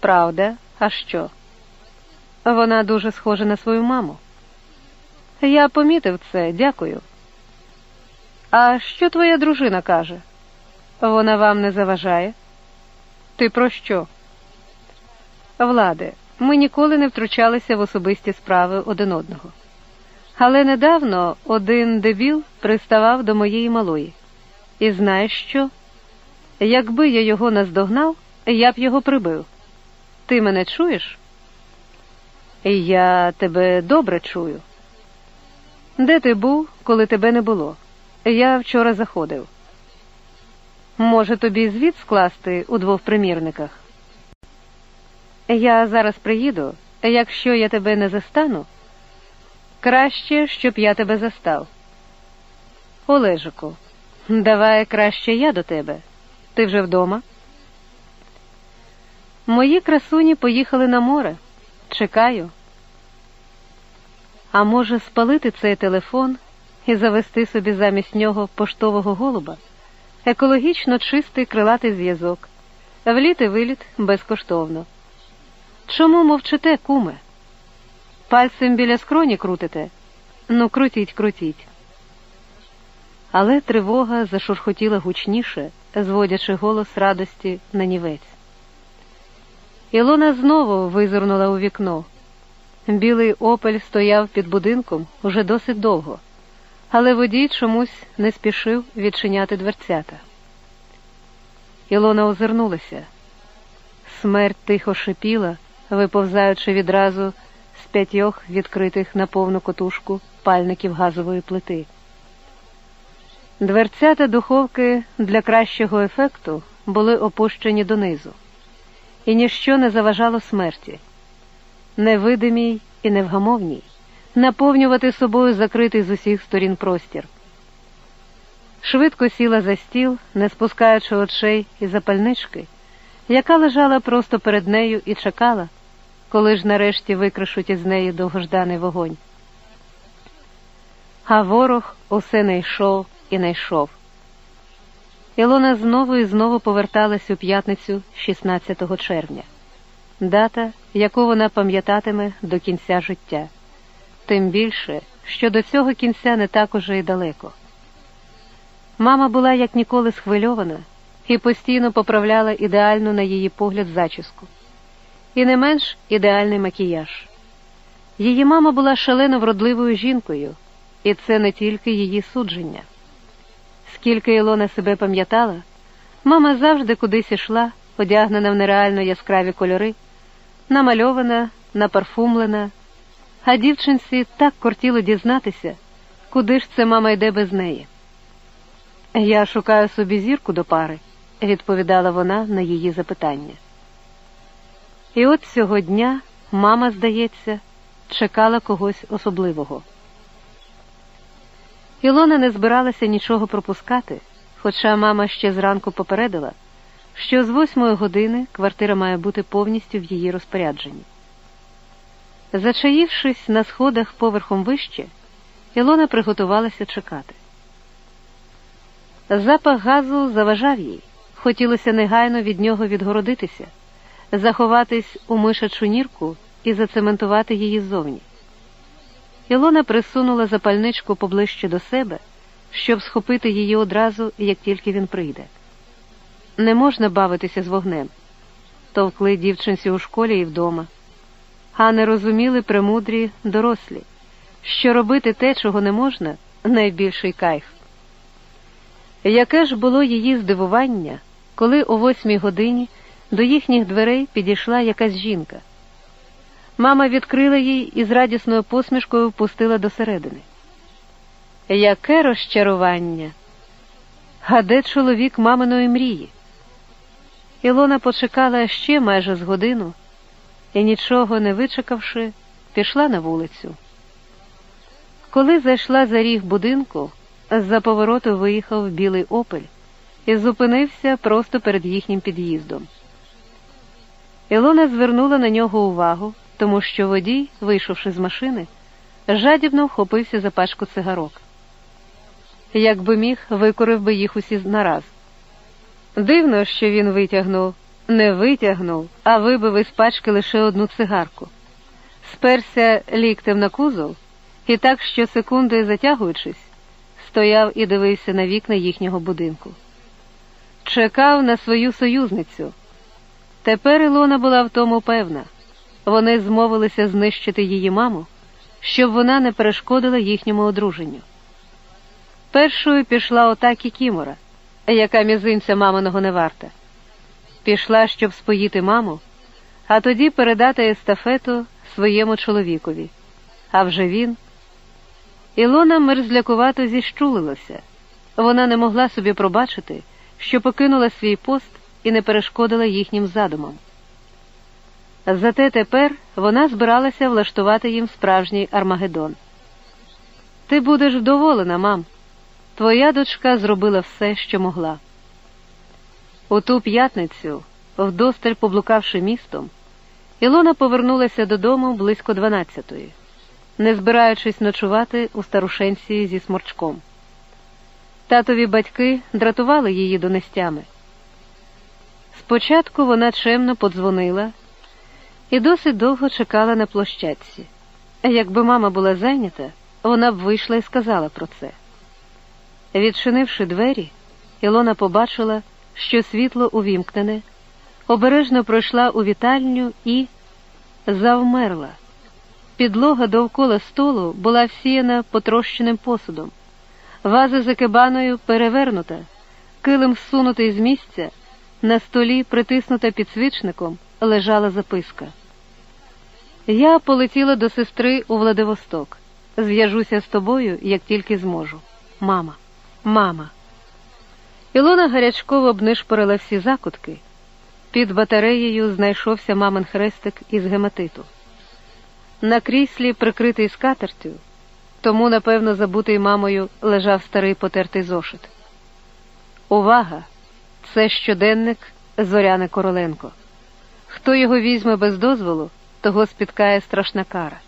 Правда, а що? Вона дуже схожа на свою маму. Я помітив це, дякую. А що твоя дружина каже? Вона вам не заважає? Ти про що? Владе, ми ніколи не втручалися в особисті справи один одного. Але недавно один дебіл приставав до моєї малої. І знаєш що? Якби я його наздогнав, я б його прибив. Ти мене чуєш? Я тебе добре чую. Де ти був, коли тебе не було? Я вчора заходив. Може, тобі звіт скласти у двох примірниках? Я зараз приїду, якщо я тебе не застану, краще, щоб я тебе застав. Олежику, давай краще я до тебе. Ти вже вдома? Мої красуні поїхали на море. Чекаю. А може, спалити цей телефон і завести собі замість нього поштового голуба? Екологічно чистий крилатий зв'язок, вліт і виліт безкоштовно. Чому мовчите, куме? Пальцем біля скроні крутите? Ну, крутіть, крутіть. Але тривога зашурхотіла гучніше, зводячи голос радості на нівець. Ілона знову визирнула у вікно. Білий опель стояв під будинком уже досить довго, але водій чомусь не спішив відчиняти дверцята. Ілона озирнулася. Смерть тихо шипіла, виповзаючи відразу з п'ятьох відкритих на повну котушку пальників газової плити. Дверцята духовки для кращого ефекту були опущені донизу, і ніщо не заважало смерті, невидимій і невгамовній, наповнювати собою закритий з усіх сторін простір. Швидко сіла за стіл, не спускаючи очей і запальнички, яка лежала просто перед нею і чекала, коли ж нарешті викришуть із неї довгожданий вогонь. А ворог усе не йшов і не йшов. Ілона знову і знову поверталась у п'ятницю 16 червня, дата, яку вона пам'ятатиме до кінця життя, тим більше, що до цього кінця не так уже й далеко. Мама була як ніколи схвильована і постійно поправляла ідеальну, на її погляд, зачіску, і не менш ідеальний макіяж. Її мама була шалено вродливою жінкою, і це не тільки її судження. Скільки Ілона себе пам'ятала, мама завжди кудись ішла, одягнена в нереально яскраві кольори, намальована, напарфумлена, а дівчинці так кортіло дізнатися, куди ж це мама йде без неї. Я шукаю собі зірку до пари, відповідала вона на її запитання. І от цього дня мама, здається, чекала когось особливого. Ілона не збиралася нічого пропускати, хоча мама ще зранку попередила, що з восьмої години квартира має бути повністю в її розпорядженні. Зачаївшись на сходах поверхом вище, Ілона приготувалася чекати. Запах газу заважав їй, хотілося негайно від нього відгородитися, заховатись у мишачу нірку і зацементувати її ззовні. Ілона присунула запальничку поближче до себе, щоб схопити її одразу, як тільки він прийде. Не можна бавитися з вогнем, товкли дівчинці у школі і вдома, а не розуміли премудрі дорослі, що робити те, чого не можна, найбільший кайф. Яке ж було її здивування, коли о восьмій годині до їхніх дверей підійшла якась жінка. Мама відкрила їй і з радісною посмішкою впустила досередини. Яке розчарування! А де чоловік маминої мрії? Ілона почекала ще майже з годину і, нічого не вичекавши, пішла на вулицю. Коли зайшла за ріг будинку, з-за повороту виїхав білий опель і зупинився просто перед їхнім під'їздом. Ілона звернула на нього увагу тому що водій, вийшовши з машини, жадібно вхопився за пачку цигарок. Якби міг, викурив би їх усі нараз. Дивно, що він витягнув Не витягнув, а вибив із пачки лише одну цигарку. Сперся ліктем на кузов і так, що секунди затягуючись, стояв і дивився на вікна їхнього будинку. Чекав на свою союзницю. Тепер Ілона була в тому певна. Вони змовилися знищити її маму, щоб вона не перешкодила їхньому одруженню. Першою пішла отакі Кімора, яка мізинця маминого не варта. Пішла, щоб споїти маму, а тоді передати естафету своєму чоловікові. А вже він. Ілона мерзлякувато зіщулилася. Вона не могла собі пробачити, що покинула свій пост і не перешкодила їхнім задумам. Зате тепер вона збиралася влаштувати їм справжній Армагеддон. Ти будеш вдоволена, мам. Твоя дочка зробила все, що могла. У ту п'ятницю, вдосталь поблукавши містом, Ілона повернулася додому близько дванадцятої, не збираючись ночувати у старушенці зі сморчком. Татові батьки дратували її донестями. Спочатку вона чемно подзвонила і досить довго чекала на площадці. Якби мама була зайнята, вона б вийшла і сказала про це. Відчинивши двері, Ілона побачила, що світло увімкнене, обережно пройшла у вітальню і завмерла. Підлога довкола столу була всіяна потрощеним посудом, ваза за кебаною перевернута, килим всунутий з місця, на столі, притиснута підсвічником, лежала записка. Я полетіла до сестри у Владивосток. Зв'яжуся з тобою, як тільки зможу. Мама, мама. Ілона гарячково обнишпорила всі закутки. Під батареєю знайшовся мамин хрестик із гематиту. На кріслі, прикритий скатертю, тому, напевно, забутий мамою лежав старий потертий зошит. Увага! Це щоденник Зоряни Короленко. Хто його візьме без дозволу, того спіткає страшна кара.